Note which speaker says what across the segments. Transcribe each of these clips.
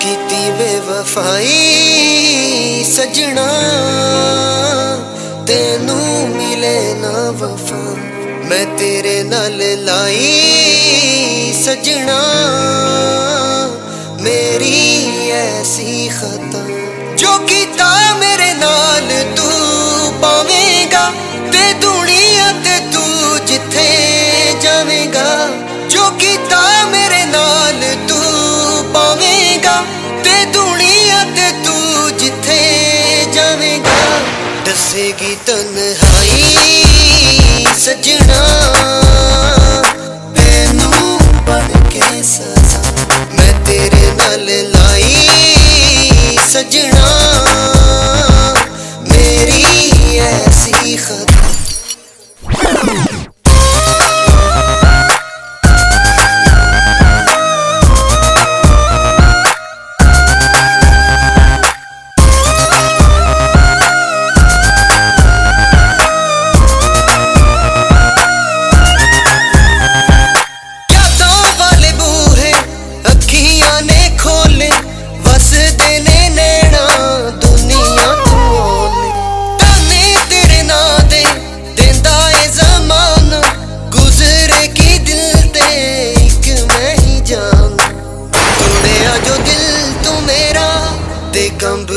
Speaker 1: ਕੀਤੀ ਬੇਵਫਾਈ, ਸਜਣਾ, ਤੈਨੂੰ ਮਿਲੇ ਨਾ ਵਫਾ, ਮੈਂ ਤੇਰੇ ਨਾਲ ਲਾਈ, ਸਜਣਾ, ਮੇਰੀ ਐਸੀ ਖਤਾ। ਜੋ ਕੀਤਾ ਮੇਰੇ ਨਾਲ ਤੂੰ ਪਾਵੇਂਗਾ, ਤੇ ਦੁਨੀਆ ਤੇ ਤੇ ਦੁਨੀਆ ਤੇ ਤੂੰ ਜਿੱਥੇ ਜਾਵੇਂਗਾ ਦੱਸੇਗੀ ਤਨਹਾਈ।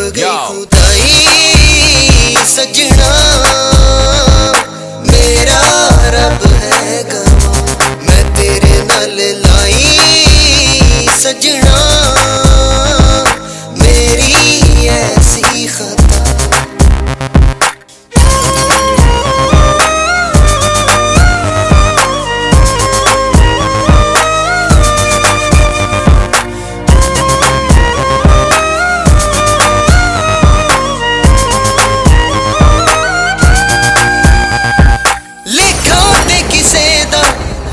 Speaker 1: ਗਈ. ਖੁਦਾਈ ਸਜਣਾ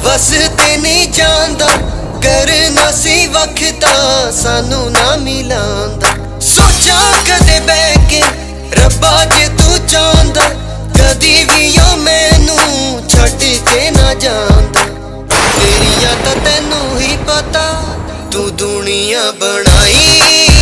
Speaker 1: ਵਸ ਤੇ ਨਹੀਂ ਜਾਂਦਾ, ਕਰਨਾ ਸੀ ਵਕਤਾ, ਸਾਨੂੰ ਨਾ ਮਿਲਾਂਦਾ। ਸੋਚਾਂ ਕਦੇ ਬਹਿ ਕੇ ਰੱਬਾ ਜੇ ਤੂੰ ਚਾਹੁੰਦਾ, ਕਦੀ ਵੀ ਓ ਮੈਨੂੰ ਛੱਡ ਕੇ ਨਾ ਜਾਂਦਾ। ਤੇਰੀਆਂ ਤਾਂ ਤੈਨੂੰ ਹੀ ਪਤਾ, ਤੂੰ ਦੁਨੀਆ ਬਣਾਈ।